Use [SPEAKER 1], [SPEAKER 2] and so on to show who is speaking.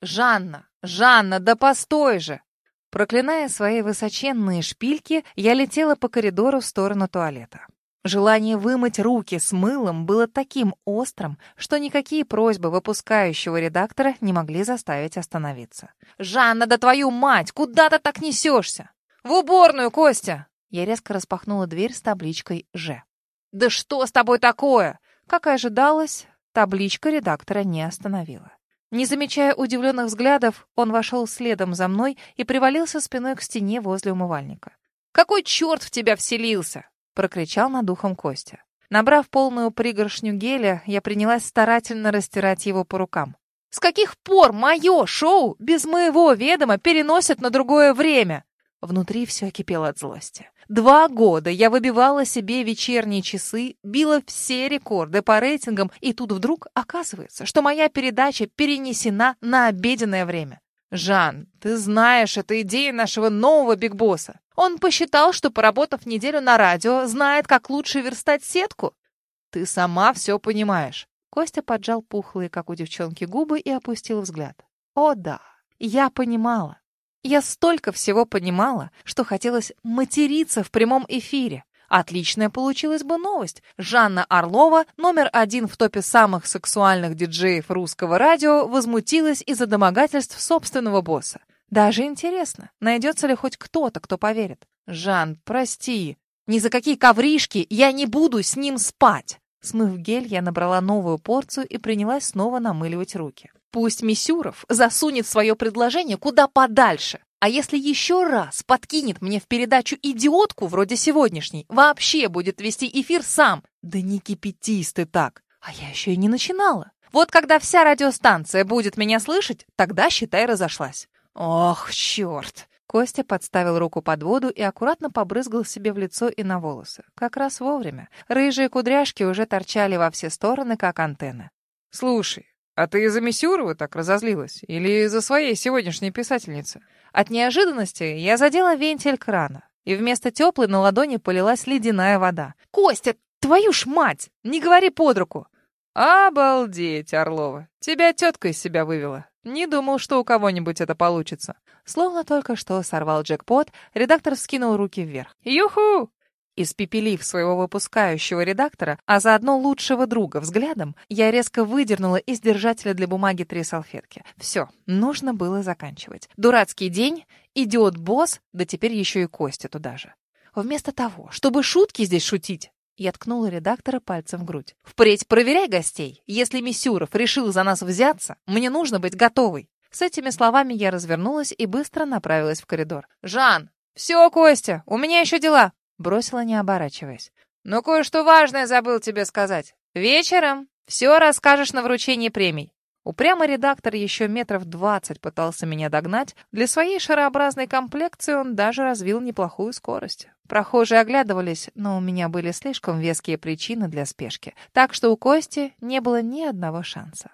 [SPEAKER 1] «Жанна! Жанна, да постой же!» Проклиная свои высоченные шпильки, я летела по коридору в сторону туалета. Желание вымыть руки с мылом было таким острым, что никакие просьбы выпускающего редактора не могли заставить остановиться. «Жанна, да твою мать! Куда ты так несешься? В уборную, Костя!» Я резко распахнула дверь с табличкой «Ж». «Да что с тобой такое?» Как и ожидалось, табличка редактора не остановила. Не замечая удивленных взглядов, он вошел следом за мной и привалился спиной к стене возле умывальника. «Какой черт в тебя вселился?» — прокричал над ухом Костя. Набрав полную пригоршню геля, я принялась старательно растирать его по рукам. «С каких пор мое шоу без моего ведома переносят на другое время?» Внутри все кипело от злости. Два года я выбивала себе вечерние часы, била все рекорды по рейтингам, и тут вдруг оказывается, что моя передача перенесена на обеденное время. Жан, ты знаешь, это идея нашего нового бигбосса. Он посчитал, что, поработав неделю на радио, знает, как лучше верстать сетку. Ты сама все понимаешь. Костя поджал пухлые, как у девчонки, губы и опустил взгляд. О да, я понимала. Я столько всего понимала, что хотелось материться в прямом эфире. Отличная получилась бы новость. Жанна Орлова, номер один в топе самых сексуальных диджеев русского радио, возмутилась из-за домогательств собственного босса. Даже интересно, найдется ли хоть кто-то, кто поверит. «Жан, прости. Ни за какие ковришки я не буду с ним спать!» Смыв гель, я набрала новую порцию и принялась снова намыливать руки. Пусть Мисюров засунет свое предложение куда подальше. А если еще раз подкинет мне в передачу идиотку вроде сегодняшней, вообще будет вести эфир сам. Да не кипятись ты так. А я еще и не начинала. Вот когда вся радиостанция будет меня слышать, тогда, считай, разошлась. Ох, черт. Костя подставил руку под воду и аккуратно побрызгал себе в лицо и на волосы. Как раз вовремя. Рыжие кудряшки уже торчали во все стороны, как антенны. «Слушай, а ты из-за Мисюрова так разозлилась? Или из-за своей сегодняшней писательницы?» От неожиданности я задела вентиль крана, и вместо теплой на ладони полилась ледяная вода. «Костя, твою ж мать! Не говори под руку!» «Обалдеть, Орлова! Тебя тетка из себя вывела. Не думал, что у кого-нибудь это получится». Словно только что сорвал джекпот, редактор вскинул руки вверх. «Юху! Испепелив своего выпускающего редактора, а заодно лучшего друга взглядом, я резко выдернула из держателя для бумаги три салфетки. Все, нужно было заканчивать. Дурацкий день, идиот-босс, да теперь еще и Костя туда же. Вместо того, чтобы шутки здесь шутить, я ткнула редактора пальцем в грудь. «Впредь проверяй гостей. Если Мисюров решил за нас взяться, мне нужно быть готовой». С этими словами я развернулась и быстро направилась в коридор. «Жан! Все, Костя, у меня еще дела!» Бросила, не оборачиваясь. «Но кое-что важное забыл тебе сказать. Вечером все расскажешь на вручении премий». Упрямый редактор еще метров двадцать пытался меня догнать. Для своей шарообразной комплекции он даже развил неплохую скорость. Прохожие оглядывались, но у меня были слишком веские причины для спешки, так что у Кости не было ни одного шанса.